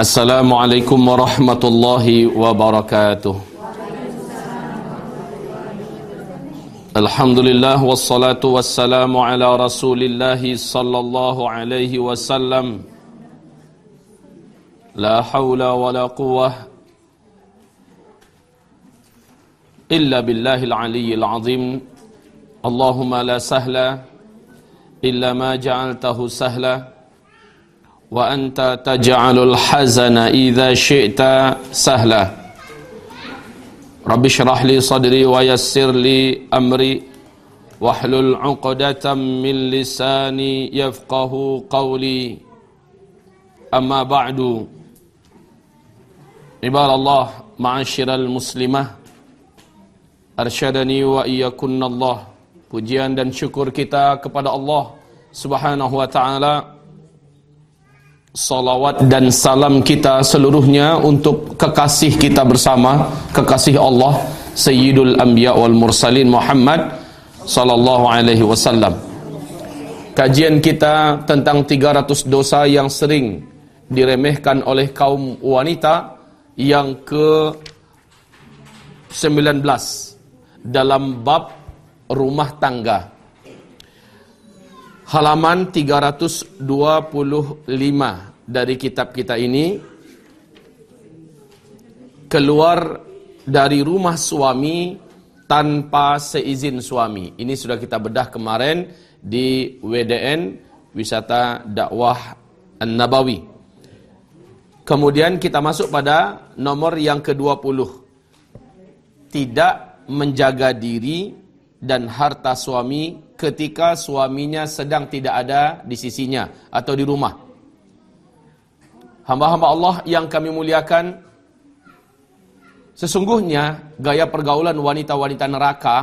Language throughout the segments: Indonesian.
السلام عليكم ورحمة الله وبركاته. الحمد لله والصلاة والسلام على رسول الله صلى الله عليه وسلم. لا حول ولا قوة إلا بالله العلي العظيم. اللهم لا سهل إلا ما جعلته سهلاً. وأنت تجعل الحزن إذا شئت سهلا. رب اشرح لي صدري ويسر لي أمري. واحلل عقدة من لساني يفقه قولي. أما بعد عباد الله معاشر المسلمة أرشدني وإياكن الله. Pujian dan syukur kita kepada Allah Subhanahu wa taala. Salawat dan salam kita seluruhnya untuk kekasih kita bersama, kekasih Allah Sayyidul Anbiya wal Mursalin Muhammad sallallahu alaihi wasallam. Kajian kita tentang 300 dosa yang sering diremehkan oleh kaum wanita yang ke 19 dalam bab rumah tangga. Halaman 325 dari kitab kita ini keluar dari rumah suami tanpa seizin suami. Ini sudah kita bedah kemarin di WDN Wisata Dakwah An-Nabawi. Kemudian kita masuk pada nomor yang ke-20. Tidak menjaga diri dan harta suami ketika suaminya sedang tidak ada di sisinya atau di rumah. Hamba-hamba Allah yang kami muliakan, sesungguhnya gaya pergaulan wanita-wanita neraka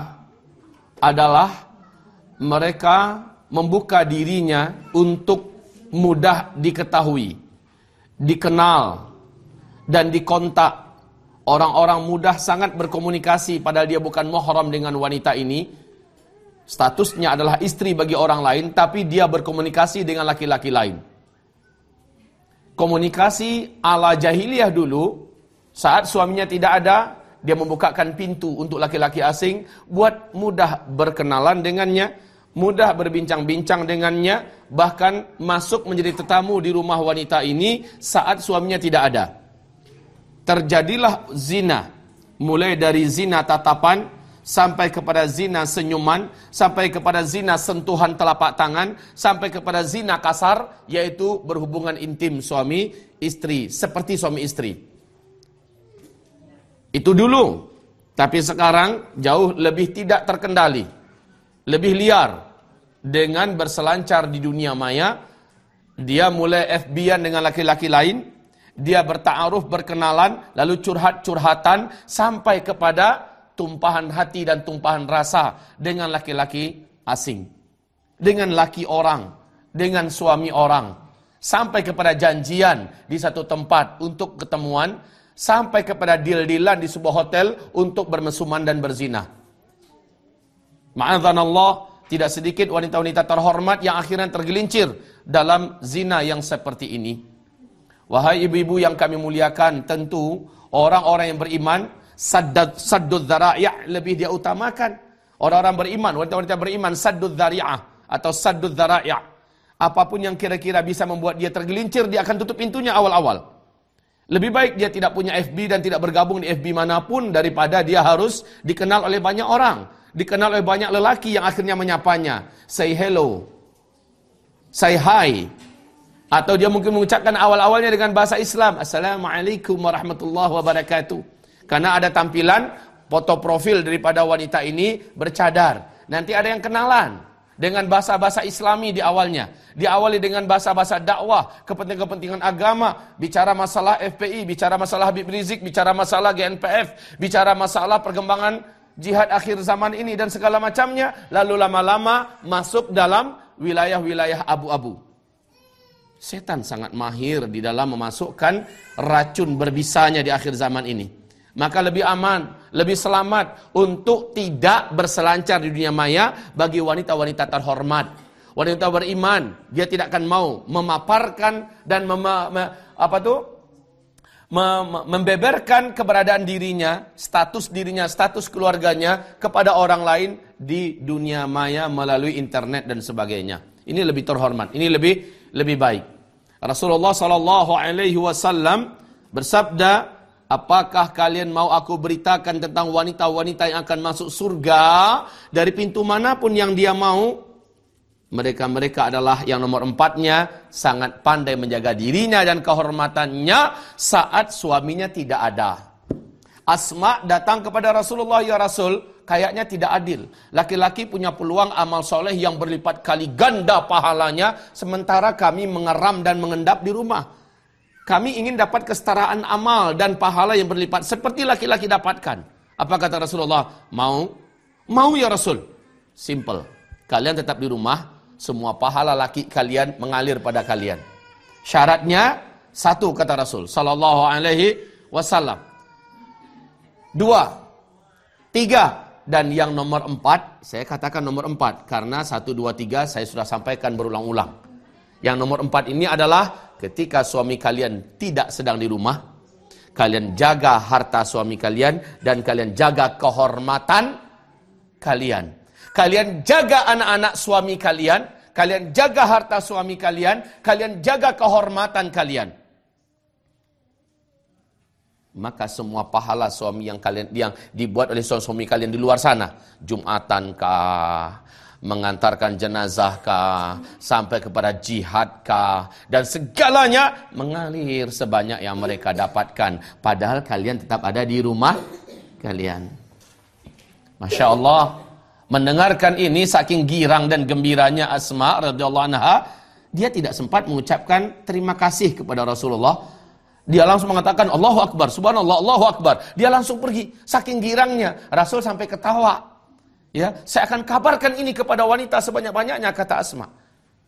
adalah mereka membuka dirinya untuk mudah diketahui, dikenal, dan dikontak Orang-orang mudah sangat berkomunikasi padahal dia bukan mahram dengan wanita ini. Statusnya adalah istri bagi orang lain tapi dia berkomunikasi dengan laki-laki lain. Komunikasi ala jahiliyah dulu saat suaminya tidak ada dia membukakan pintu untuk laki-laki asing buat mudah berkenalan dengannya, mudah berbincang-bincang dengannya, bahkan masuk menjadi tetamu di rumah wanita ini saat suaminya tidak ada terjadilah zina mulai dari zina tatapan sampai kepada zina senyuman sampai kepada zina sentuhan telapak tangan sampai kepada zina kasar yaitu berhubungan intim suami istri seperti suami istri. Itu dulu. Tapi sekarang jauh lebih tidak terkendali lebih liar. Dengan berselancar di dunia maya dia mulai FB-an dengan laki-laki lain dia bertaaruf, berkenalan, lalu curhat-curhatan sampai kepada tumpahan hati dan tumpahan rasa dengan laki-laki asing. Dengan laki orang, dengan suami orang. Sampai kepada janjian di satu tempat untuk ketemuan, sampai kepada deal-dealan di sebuah hotel untuk bermesuman dan berzina. Ma'adzanallah, tidak sedikit wanita-wanita terhormat yang akhirnya tergelincir dalam zina yang seperti ini. Wahai ibu-ibu yang kami muliakan, tentu orang-orang yang beriman saddad saddud dzara'i' lebih dia utamakan. Orang-orang beriman, wanita-wanita beriman saddud dzari'ah atau saddud dzara'i'. Apa pun yang kira-kira bisa membuat dia tergelincir, dia akan tutup pintunya awal-awal. Lebih baik dia tidak punya FB dan tidak bergabung di FB mana pun daripada dia harus dikenal oleh banyak orang. Dikenal oleh banyak lelaki yang akhirnya menyapanya. Say hello. Say hi. Atau dia mungkin mengucapkan awal-awalnya dengan bahasa Islam. Assalamualaikum warahmatullahi wabarakatuh. Karena ada tampilan foto profil daripada wanita ini bercadar. Nanti ada yang kenalan dengan bahasa-bahasa islami di awalnya. Diawali dengan bahasa-bahasa dakwah, kepentingan-kepentingan agama, bicara masalah FPI, bicara masalah Habib Rizik, bicara masalah GNPF, bicara masalah perkembangan jihad akhir zaman ini dan segala macamnya. Lalu lama-lama masuk dalam wilayah-wilayah abu-abu. Setan sangat mahir di dalam memasukkan racun berbisanya di akhir zaman ini. Maka lebih aman, lebih selamat untuk tidak berselancar di dunia maya bagi wanita-wanita terhormat. Wanita beriman, dia tidak akan mau memaparkan dan mem, me, apa tuh? membeberkan keberadaan dirinya, status dirinya, status keluarganya kepada orang lain di dunia maya melalui internet dan sebagainya. Ini lebih terhormat, ini lebih lebih baik. Rasulullah sallallahu alaihi wasallam bersabda, "Apakah kalian mau aku beritakan tentang wanita-wanita yang akan masuk surga dari pintu mana pun yang dia mau?" Mereka-mereka adalah yang nomor empatnya sangat pandai menjaga dirinya dan kehormatannya saat suaminya tidak ada. Asma datang kepada Rasulullah ya Rasul, kayaknya tidak adil. Laki-laki punya peluang amal soleh yang berlipat kali ganda pahalanya, sementara kami mengeram dan mengendap di rumah. Kami ingin dapat kesetaraan amal dan pahala yang berlipat seperti laki-laki dapatkan. Apa kata Rasulullah? Mau? Mau ya Rasul? Simple. Kalian tetap di rumah, semua pahala laki kalian mengalir pada kalian. Syaratnya satu kata Rasul sallallahu alaihi wasallam. Dua, tiga, dan yang nomor empat, saya katakan nomor empat karena satu, dua, tiga saya sudah sampaikan berulang-ulang. Yang nomor empat ini adalah ketika suami kalian tidak sedang di rumah, kalian jaga harta suami kalian dan kalian jaga kehormatan kalian. Kalian jaga anak-anak suami kalian, kalian jaga harta suami kalian, kalian jaga kehormatan kalian. Maka semua pahala suami yang kalian yang dibuat oleh suami kalian di luar sana, Jumatan kah, mengantarkan jenazah kah, sampai kepada jihad kah, dan segalanya mengalir sebanyak yang mereka dapatkan. Padahal kalian tetap ada di rumah kalian. Masya Allah, Mendengarkan ini saking girang dan gembiranya Asma radhiyallahu anha, dia tidak sempat mengucapkan terima kasih kepada Rasulullah. Dia langsung mengatakan Allahu Akbar, subhanallah, Allahu Akbar. Dia langsung pergi, saking girangnya. Rasul sampai ketawa. Ya, saya akan kabarkan ini kepada wanita sebanyak-banyaknya kata Asma.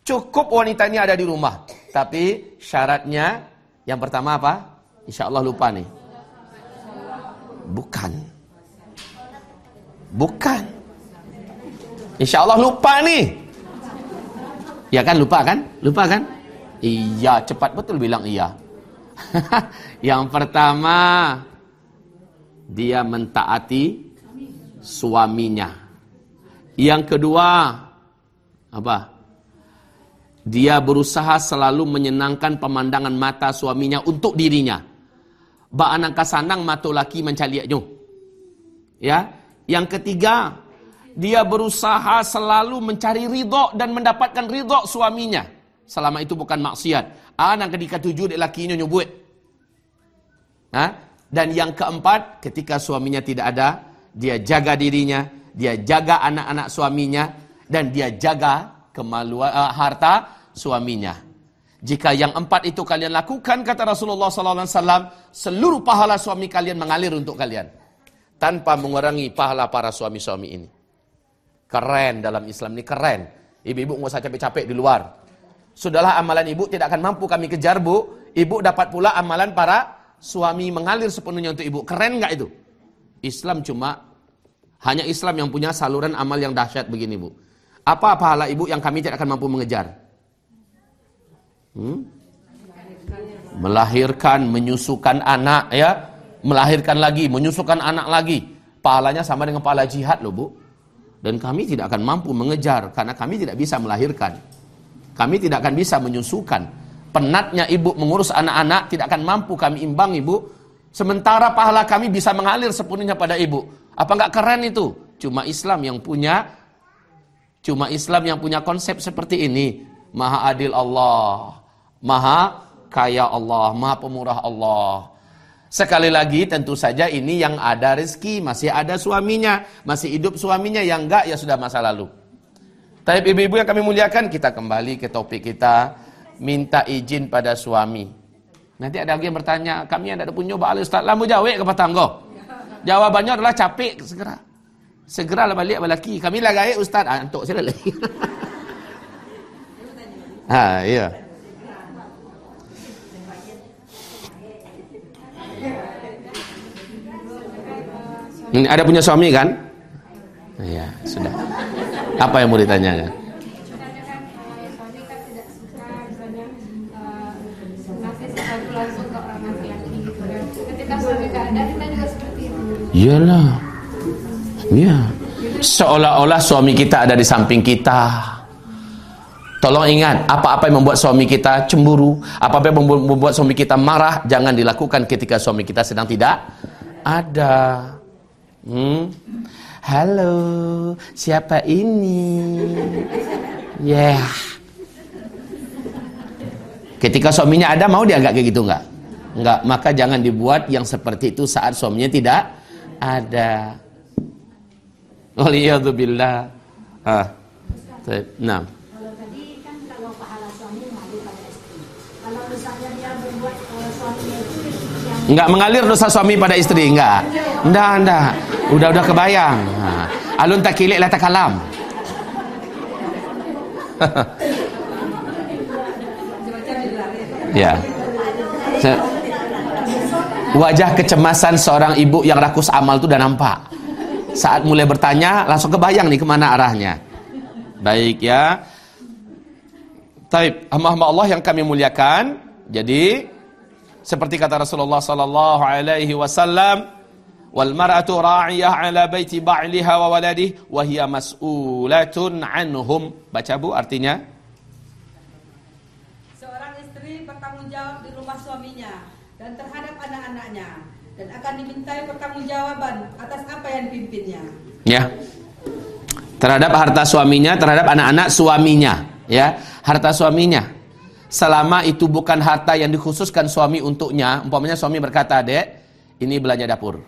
Cukup wanita ini ada di rumah. Tapi syaratnya yang pertama apa? Insya Allah lupa nih. Bukan. Bukan. Insya Allah lupa nih. Ya kan lupa kan? Lupa kan? Iya, cepat betul bilang iya. yang pertama dia mentaati suaminya. Yang kedua apa? Dia berusaha selalu menyenangkan pemandangan mata suaminya untuk dirinya. Ba anang kasanang mata laki mencaliaknya. Ya. Yang ketiga, dia berusaha selalu mencari ridho dan mendapatkan ridho suaminya. Selama itu bukan maksiat. Anak ketika tujuh dia lakinya nyebut. Ha? Dan yang keempat, ketika suaminya tidak ada, dia jaga dirinya, dia jaga anak-anak suaminya, dan dia jaga kemaluan uh, harta suaminya. Jika yang empat itu kalian lakukan, kata Rasulullah SAW, seluruh pahala suami kalian mengalir untuk kalian. Tanpa mengurangi pahala para suami-suami ini. Keren dalam Islam ini keren. Ibu-ibu nggak usah capek-capek di luar. Sudahlah amalan ibu tidak akan mampu kami kejar bu. Ibu dapat pula amalan para suami mengalir sepenuhnya untuk ibu. Keren nggak itu? Islam cuma hanya Islam yang punya saluran amal yang dahsyat begini bu. Apa pahala ibu yang kami tidak akan mampu mengejar? Hmm? Melahirkan, menyusukan anak ya, melahirkan lagi, menyusukan anak lagi. Pahalanya sama dengan pahala jihad loh bu. Dan kami tidak akan mampu mengejar karena kami tidak bisa melahirkan. Kami tidak akan bisa menyusukan. Penatnya ibu mengurus anak-anak tidak akan mampu kami imbang ibu. Sementara pahala kami bisa mengalir sepenuhnya pada ibu. Apa enggak keren itu? Cuma Islam yang punya cuma Islam yang punya konsep seperti ini. Maha adil Allah. Maha kaya Allah, Maha pemurah Allah. Sekali lagi tentu saja ini yang ada rezeki, masih ada suaminya, masih hidup suaminya, yang enggak ya sudah masa lalu. Tapi ibu-ibu yang kami muliakan, kita kembali ke topik kita, minta izin pada suami. Nanti ada lagi yang bertanya, kami yang ada punya Pak Ustaz, lamu jawe ke patanggo. Jawabannya adalah capek segera. Segera lah balik laki. Kami lah gaya Ustaz. Ah, untuk sila lagi. ha, iya. Ini ada punya suami kan? Iya, sudah. Apa yang mau ditanyakan? ketika suami ada kita juga seperti itu. Iyalah. Ya. Seolah-olah suami kita ada di samping kita. Tolong ingat, apa-apa yang membuat suami kita cemburu, apa-apa yang membuat suami kita marah, jangan dilakukan ketika suami kita sedang tidak ada. Hmm? Halo, siapa ini? Yeah. Ketika suaminya ada, mau dia agak kayak gitu enggak? Enggak, maka jangan dibuat yang seperti itu saat suaminya tidak ada. Waliyadzubillah. Ah. Nah. Enggak mengalir dosa suami pada istri, enggak. Enggak, enggak. Udah udah kebayang. Ha. Alun tak kilik lah tak kalam. Wajah kecemasan seorang ibu yang rakus amal itu udah nampak. Saat mulai bertanya, langsung kebayang nih ke mana arahnya. Baik ya. Taib, hamba-hamba Allah yang kami muliakan. Jadi, seperti kata Rasulullah sallallahu alaihi wasallam, "Wal mar'atu ra'iyah 'ala baiti ba'liha wa waladihi wa hiya mas'ulatun 'anhum." Baca Bu artinya? Seorang istri bertanggung jawab di rumah suaminya dan terhadap anak-anaknya dan akan dimintai pertanggungjawaban atas apa yang dipimpinnya. Ya. Terhadap harta suaminya, terhadap anak-anak suaminya, ya. Harta suaminya selama itu bukan harta yang dikhususkan suami untuknya, umpamanya suami berkata, "Dek, ini belanja dapur."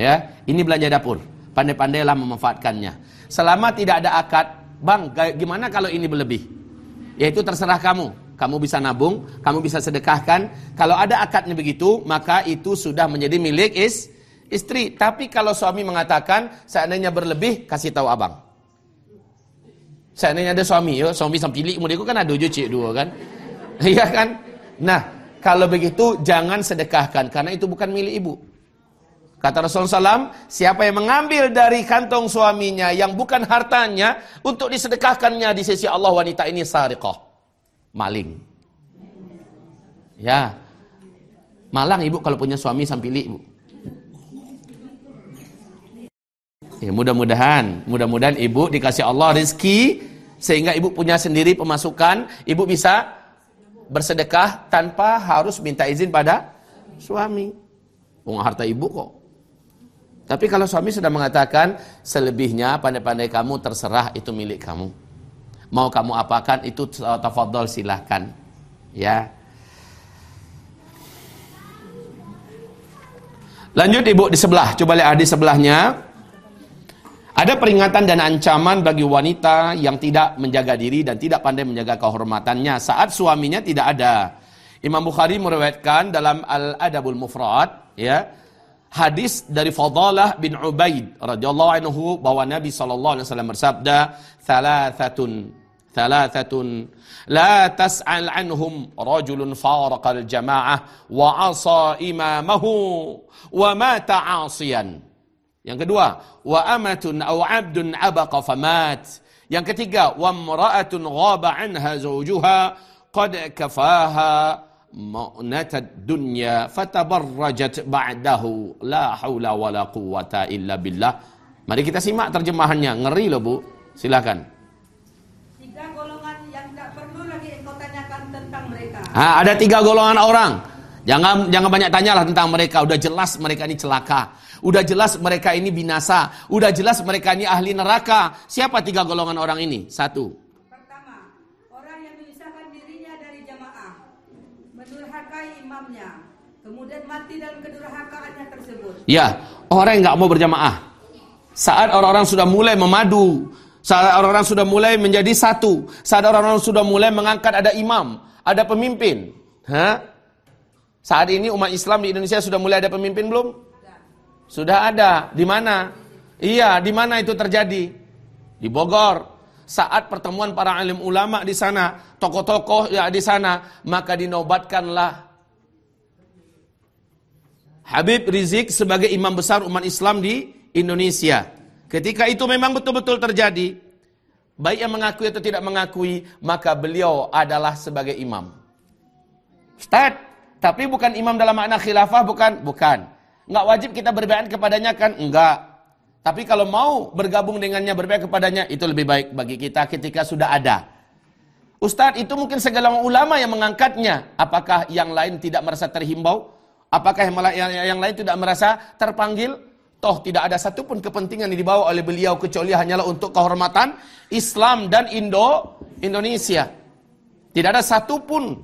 Ya, ini belanja dapur. Pandai-pandailah memanfaatkannya. Selama tidak ada akad, "Bang, gimana kalau ini berlebih?" Yaitu terserah kamu. Kamu bisa nabung, kamu bisa sedekahkan. Kalau ada akadnya begitu, maka itu sudah menjadi milik is istri. Tapi kalau suami mengatakan seandainya berlebih, kasih tahu abang. Seandainya ada suami, ya, suami sampai pilih kemudian kan ada cik dua kan. Iya kan? Nah, kalau begitu jangan sedekahkan karena itu bukan milik ibu. Kata Rasulullah SAW, siapa yang mengambil dari kantong suaminya yang bukan hartanya untuk disedekahkannya di sisi Allah wanita ini sariqah. Maling. Ya. Malang ibu kalau punya suami sampili ibu. Ya, mudah-mudahan, mudah-mudahan ibu dikasih Allah rezeki sehingga ibu punya sendiri pemasukan, ibu bisa bersedekah tanpa harus minta izin pada suami. Uang harta ibu kok. Tapi kalau suami sudah mengatakan selebihnya pandai-pandai kamu terserah itu milik kamu. Mau kamu apakan itu tafadhol silahkan. Ya. Lanjut ibu di sebelah, coba lihat di sebelahnya. Ada peringatan dan ancaman bagi wanita yang tidak menjaga diri dan tidak pandai menjaga kehormatannya saat suaminya tidak ada. Imam Bukhari meriwayatkan dalam Al-Adabul Mufrad ya hadis dari Fadalah bin Ubaid radhiyallahu anhu bahwa Nabi sallallahu alaihi wasallam bersabda, "Thalathatun thalathatun la tas'al anhum rajulun faraqal jama'ah wa 'asa imamahu wa mata 'asiyan." Yang kedua, wa amatun aw 'abdun abaqa famat. Yang ketiga, wa imra'atun ghaba 'anha zawjuha qad kafaha dunya fatabarrajat ba'dahu la haula wala quwata illa billah. Mari kita simak terjemahannya. Ngeri loh, Bu. Silakan. Tiga golongan yang tak perlu lagi engkau tanyakan Ha, ada tiga golongan orang. Jangan jangan banyak tanyalah tentang mereka. Udah jelas mereka ini celaka. Udah jelas mereka ini binasa. Udah jelas mereka ini ahli neraka. Siapa tiga golongan orang ini? Satu. Pertama, orang yang memisahkan dirinya dari jamaah. Mendurhakai imamnya. Kemudian mati dalam kedurhakaannya tersebut. Ya, orang yang nggak mau berjamaah. Saat orang-orang sudah mulai memadu. Saat orang-orang sudah mulai menjadi satu. Saat orang-orang sudah mulai mengangkat ada imam. Ada pemimpin. Hah? Saat ini umat Islam di Indonesia sudah mulai ada pemimpin belum? Sudah ada. Di mana? Iya, di mana itu terjadi? Di Bogor. Saat pertemuan para alim ulama di sana, tokoh-tokoh ya di sana, maka dinobatkanlah Habib Rizik sebagai imam besar umat Islam di Indonesia. Ketika itu memang betul-betul terjadi, baik yang mengakui atau tidak mengakui, maka beliau adalah sebagai imam. Start Tapi bukan imam dalam makna khilafah, bukan. Bukan. Enggak wajib kita berbayat kepadanya kan? Enggak. Tapi kalau mau bergabung dengannya, berbayat kepadanya, itu lebih baik bagi kita ketika sudah ada. Ustadz, itu mungkin segala ulama yang mengangkatnya. Apakah yang lain tidak merasa terhimbau? Apakah yang lain tidak merasa terpanggil? Toh tidak ada satupun kepentingan yang dibawa oleh beliau kecuali hanyalah untuk kehormatan Islam dan Indo Indonesia. Tidak ada satupun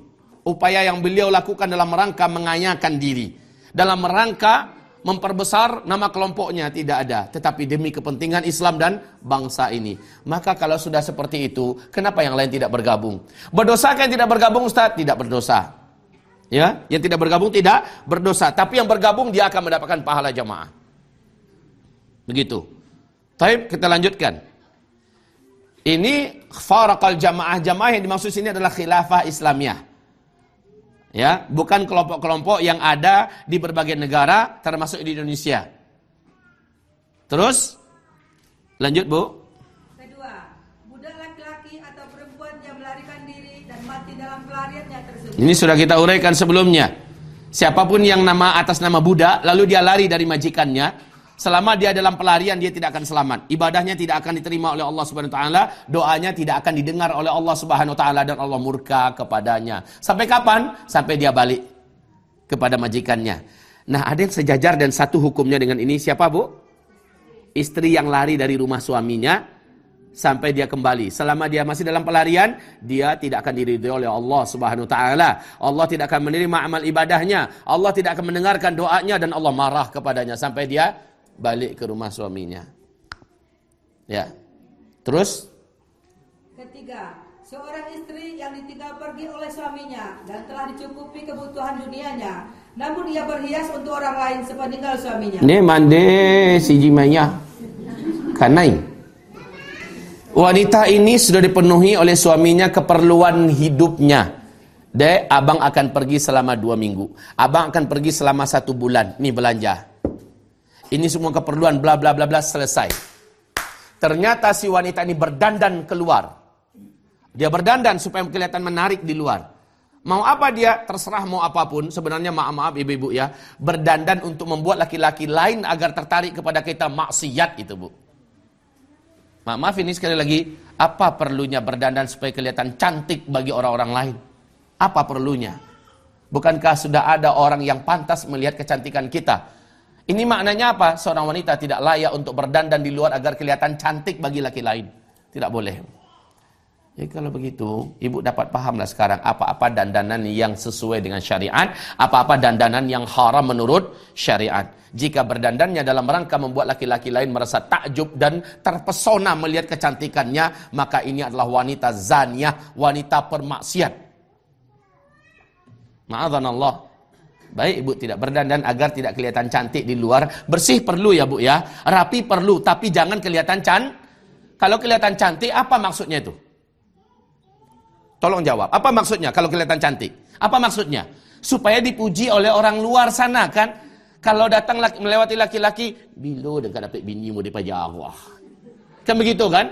upaya yang beliau lakukan dalam rangka mengayakan diri. Dalam rangka memperbesar nama kelompoknya tidak ada, tetapi demi kepentingan Islam dan bangsa ini. Maka kalau sudah seperti itu, kenapa yang lain tidak bergabung? Berdosa kan tidak bergabung Ustaz? Tidak berdosa. Ya, yang tidak bergabung tidak berdosa, tapi yang bergabung dia akan mendapatkan pahala jamaah. Begitu. Baik, kita lanjutkan. Ini farakal jamaah. Jamaah yang dimaksud sini adalah khilafah Islamiyah. Ya, bukan kelompok-kelompok yang ada di berbagai negara termasuk di Indonesia. Terus lanjut, Bu. Kedua, budak laki-laki atau perempuan yang melarikan diri dan mati dalam pelariannya tersebut. Ini sudah kita uraikan sebelumnya. Siapa pun yang nama atas nama budak lalu dia lari dari majikannya, Selama dia dalam pelarian dia tidak akan selamat. Ibadahnya tidak akan diterima oleh Allah Subhanahu wa taala, doanya tidak akan didengar oleh Allah Subhanahu wa taala dan Allah murka kepadanya. Sampai kapan? Sampai dia balik kepada majikannya. Nah, ada yang sejajar dan satu hukumnya dengan ini siapa, Bu? Istri yang lari dari rumah suaminya sampai dia kembali. Selama dia masih dalam pelarian, dia tidak akan diridhoi oleh Allah Subhanahu wa taala. Allah tidak akan menerima amal ibadahnya. Allah tidak akan mendengarkan doanya dan Allah marah kepadanya sampai dia balik ke rumah suaminya. Ya. Terus? Ketiga, seorang istri yang ditinggal pergi oleh suaminya dan telah dicukupi kebutuhan dunianya, namun ia berhias untuk orang lain sepeninggal suaminya. Ini mande si jimanya. Kanai. Wanita ini sudah dipenuhi oleh suaminya keperluan hidupnya. De, abang akan pergi selama dua minggu. Abang akan pergi selama satu bulan. Nih belanja. Ini semua keperluan bla bla bla bla selesai. Ternyata si wanita ini berdandan keluar. Dia berdandan supaya kelihatan menarik di luar. Mau apa dia? Terserah mau apa pun. Sebenarnya maaf-maaf ibu-ibu ya. Berdandan untuk membuat laki-laki lain agar tertarik kepada kita maksiat itu bu. Maaf ini sekali lagi. Apa perlunya berdandan supaya kelihatan cantik bagi orang-orang lain? Apa perlunya? Bukankah sudah ada orang yang pantas melihat kecantikan kita? Ini maknanya apa? Seorang wanita tidak layak untuk berdandan di luar agar kelihatan cantik bagi laki lain. Tidak boleh. Jadi kalau begitu, ibu dapat pahamlah sekarang apa-apa dandanan yang sesuai dengan syariat, apa-apa dandanan yang haram menurut syariat. Jika berdandannya dalam rangka membuat laki-laki lain merasa takjub dan terpesona melihat kecantikannya, maka ini adalah wanita zaniah, wanita permaksiat. Ma'adhan Allah. Baik ibu tidak berdandan agar tidak kelihatan cantik di luar. Bersih perlu ya bu ya. Rapi perlu tapi jangan kelihatan can. Kalau kelihatan cantik apa maksudnya itu? Tolong jawab. Apa maksudnya kalau kelihatan cantik? Apa maksudnya? Supaya dipuji oleh orang luar sana kan. Kalau datang laki, melewati laki-laki, bilo dekat dapat bini mu depa Jawa. Kan begitu kan?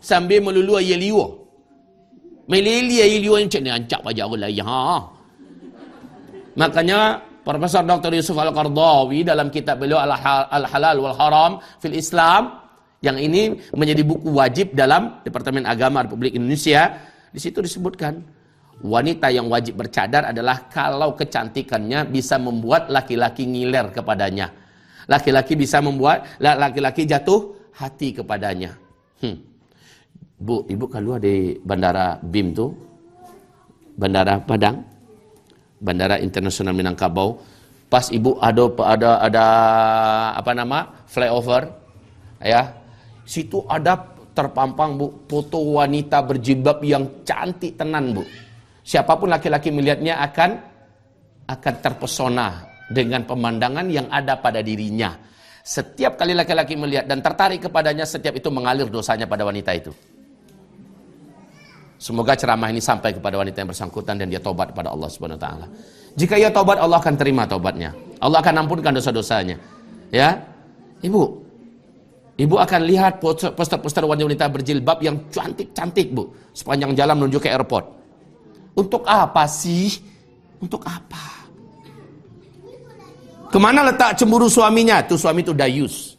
Sambil melulu ya liwo. Melili liwo yang cek ni ancak pajak lah ya. Makanya Profesor Dr. Yusuf Al-Qardawi dalam kitab beliau Al-Halal wal Haram fil Islam yang ini menjadi buku wajib dalam Departemen Agama Republik Indonesia, di situ disebutkan wanita yang wajib bercadar adalah kalau kecantikannya bisa membuat laki-laki ngiler kepadanya. Laki-laki bisa membuat laki-laki jatuh hati kepadanya. Hmm. Bu, ibu kalau di bandara BIM tuh, bandara Padang, Bandara Internasional Minangkabau. Pas ibu ada ada ada apa nama flyover, ya, situ ada terpampang bu foto wanita berjilbab yang cantik tenan bu. Siapa pun laki-laki melihatnya akan akan terpesona dengan pemandangan yang ada pada dirinya. Setiap kali laki-laki melihat dan tertarik kepadanya, setiap itu mengalir dosanya pada wanita itu. Semoga ceramah ini sampai kepada wanita yang bersangkutan dan dia tobat kepada Allah Subhanahu wa taala. Jika ia tobat, Allah akan terima tobatnya. Allah akan ampunkan dosa-dosanya. Ya. Ibu, Ibu akan lihat poster-poster wanita-wanita berjilbab yang cantik-cantik, Bu, sepanjang jalan menuju ke airport. Untuk apa sih? Untuk apa? Ke mana letak cemburu suaminya? Tuh suami itu dayus.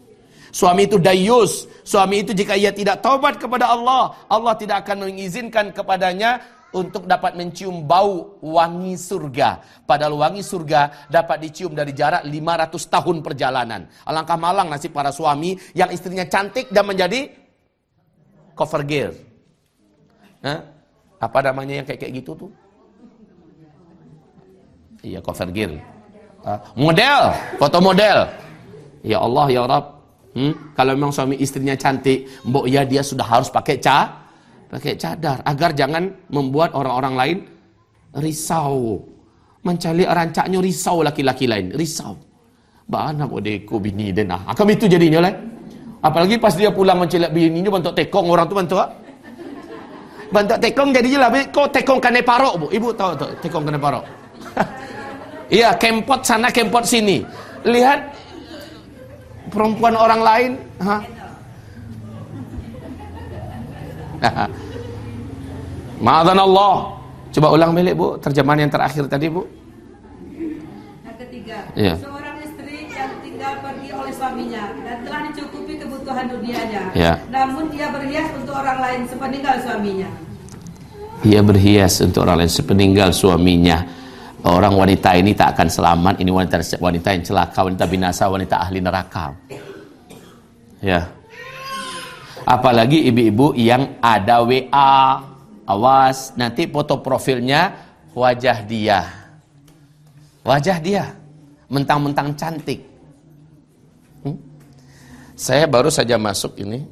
Suami itu dayus. Suami itu jika ia tidak taubat kepada Allah, Allah tidak akan mengizinkan kepadanya untuk dapat mencium bau wangi surga. Padahal wangi surga dapat dicium dari jarak 500 tahun perjalanan. Alangkah malang nasib para suami yang istrinya cantik dan menjadi cover girl. Hah? Apa namanya yang kayak kayak gitu tuh? Iya, cover girl. Model, foto model. Ya Allah, ya Rabb. Hmm? Kalau memang suami istrinya cantik, mbok ya dia sudah harus pakai ca, pakai cadar agar jangan membuat orang-orang lain risau. Mencari rancaknya risau laki-laki lain, risau. Bana bodeko bini dan ah. Kami itu jadinya lah. Apalagi pas dia pulang mencelak bininya bantu tekong orang tu bantu ah. Bantu tekong jadi lah. Kok tekong kane parok bu? Ibu tahu tak tekong kane parok? Iya, kempot sana, kempot sini. Lihat perempuan orang lain, ha? Ma'adhan Allah. Coba ulang balik Bu, terjemahan yang terakhir tadi Bu. Yang ketiga, ya. seorang istri yang tinggal pergi oleh suaminya dan telah dicukupi kebutuhan dunianya. Ya. Namun dia berhias untuk orang lain sepeninggal suaminya. Ia berhias untuk orang lain sepeninggal suaminya. Orang wanita ini tak akan selamat. Ini wanita wanita yang celaka, wanita binasa, wanita ahli neraka. Ya. Apalagi ibu-ibu yang ada WA, awas nanti foto profilnya wajah dia. Wajah dia mentang-mentang cantik. Hmm? Saya baru saja masuk ini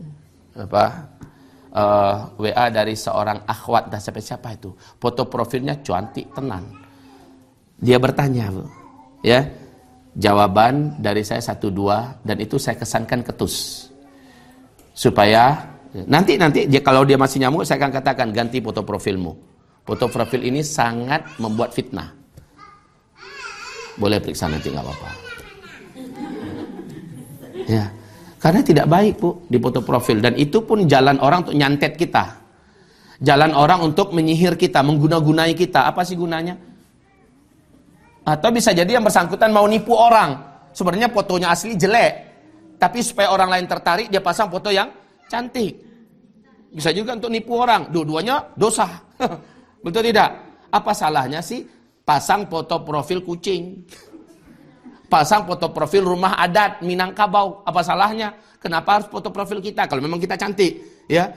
apa uh, eh, WA dari seorang akhwat dan siapa siapa itu. Foto profilnya cantik tenang. Dia bertanya. Ya. Jawaban dari saya satu dua dan itu saya kesankan ketus supaya nanti nanti dia kalau dia masih nyamuk saya akan katakan ganti foto profilmu. Foto profil ini sangat membuat fitnah. Boleh periksa nanti nggak apa-apa. Ya, karena tidak baik bu di foto profil dan itu pun jalan orang untuk nyantet kita, jalan orang untuk menyihir kita, mengguna-gunai kita. Apa sih gunanya? Atau bisa jadi yang bersangkutan mau nipu orang. Sebenarnya fotonya asli jelek, tapi supaya orang lain tertarik, dia pasang foto yang cantik. Bisa juga untuk nipu orang. Dua-duanya dosa. Betul tidak? Apa salahnya sih pasang foto profil kucing? Pasang foto profil rumah adat Minangkabau. Apa salahnya? Kenapa harus foto profil kita? Kalau memang kita cantik, ya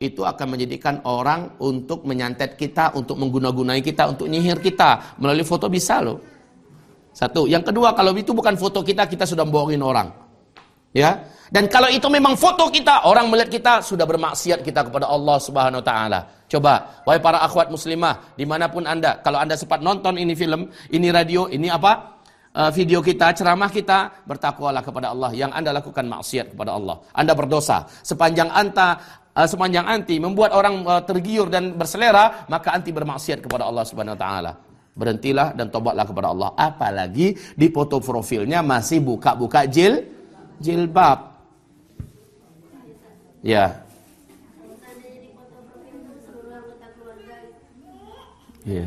itu akan menjadikan orang untuk menyantet kita, untuk mengguna-gunai kita, untuk nyihir kita. Melalui foto bisa loh. Satu. Yang kedua, kalau itu bukan foto kita, kita sudah bohongin orang. Ya. Dan kalau itu memang foto kita, orang melihat kita sudah bermaksiat kita kepada Allah Subhanahu wa taala. Coba, wahai para akhwat muslimah, di mana pun Anda, kalau Anda sempat nonton ini film, ini radio, ini apa? Uh, video kita, ceramah kita, bertakwalah kepada Allah. Yang Anda lakukan maksiat kepada Allah. Anda berdosa. Sepanjang anta uh, sepanjang anti membuat orang uh, tergiur dan berselera, maka anti bermaksiat kepada Allah Subhanahu wa taala. Berhentilah dan tobatlah kepada Allah. Apalagi di foto profilnya masih buka-buka jil jilbab. Ya. Ya.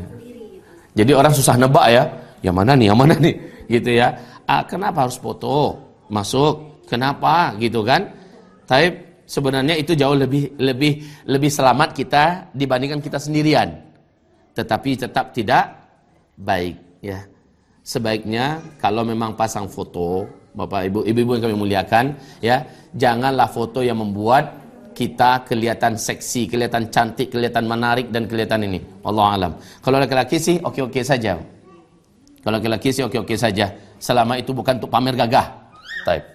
Jadi orang susah nebak ya. Yang mana nih, yang mana nih, gitu ya. Ah, kenapa harus foto masuk? Kenapa, gitu kan? Tapi sebenarnya itu jauh lebih lebih lebih selamat kita dibandingkan kita sendirian. Tetapi tetap tidak baik, ya. Sebaiknya kalau memang pasang foto Bapak Ibu, ibu-ibu yang kami muliakan, ya, janganlah foto yang membuat kita kelihatan seksi, kelihatan cantik, kelihatan menarik dan kelihatan ini. Allah alam. Kalau laki-laki sih oke-oke saja. Kalau laki-laki sih oke-oke saja. Selama itu bukan untuk pamer gagah. Type.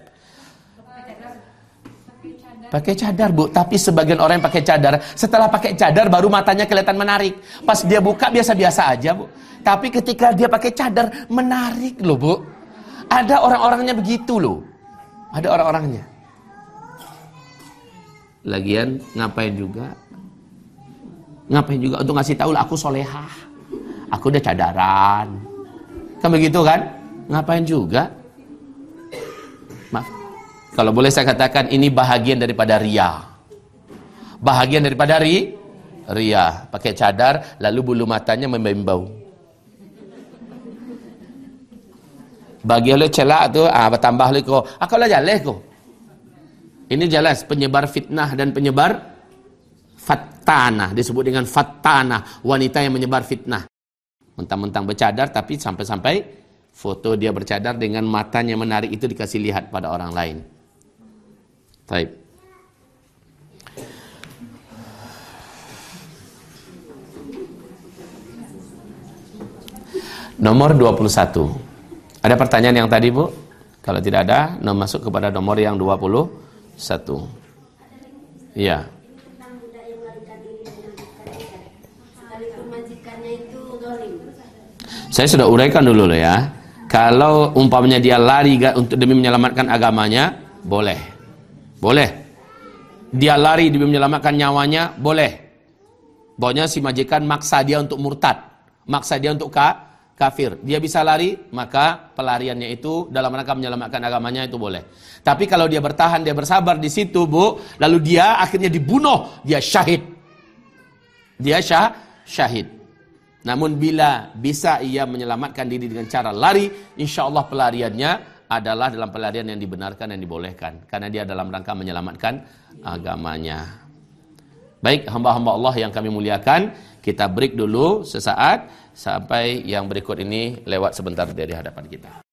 Pakai cadar bu, tapi sebagian orang yang pakai cadar, setelah pakai cadar baru matanya kelihatan menarik. Pas dia buka biasa-biasa aja bu. Tapi ketika dia pakai cadar, menarik loh bu. Ada orang-orangnya begitu loh. Ada orang-orangnya. Lagian ngapain juga? Ngapain juga untuk ngasih tahu lah aku solehah. Aku udah cadaran. Kan begitu kan? Ngapain juga? Maaf. Kalau boleh saya katakan ini bahagian daripada ria. Bahagian daripada ri, ria. Pakai cadar lalu bulu matanya membau. Bagi lo celak tu, ah bertambah lagi ko. Aku lah jalan ko. Ini jelas penyebar fitnah dan penyebar fatana disebut dengan fatana wanita yang menyebar fitnah. Mentang-mentang bercadar tapi sampai-sampai foto dia bercadar dengan matanya menarik itu dikasih lihat pada orang lain. Baik. Nomor 21. Ada pertanyaan yang tadi, Bu? Kalau tidak ada, nomor masuk kepada nomor yang 21. Iya. Saya sudah uraikan dulu loh ya. Kalau umpamanya dia lari untuk demi menyelamatkan agamanya, boleh. Boleh. Dia lari demi menyelamatkan nyawanya, boleh. Pokoknya si majikan maksa dia untuk murtad. Maksa dia untuk ka, kafir. Dia bisa lari, maka pelariannya itu dalam rangka menyelamatkan agamanya itu boleh. Tapi kalau dia bertahan, dia bersabar di situ, Bu, lalu dia akhirnya dibunuh, dia syahid. Dia syah, syahid. Namun bila bisa ia menyelamatkan diri dengan cara lari, insya Allah pelariannya adalah dalam pelarian yang dibenarkan dan dibolehkan. Karena dia dalam rangka menyelamatkan agamanya. Baik, hamba-hamba Allah yang kami muliakan, kita break dulu sesaat sampai yang berikut ini lewat sebentar dari hadapan kita.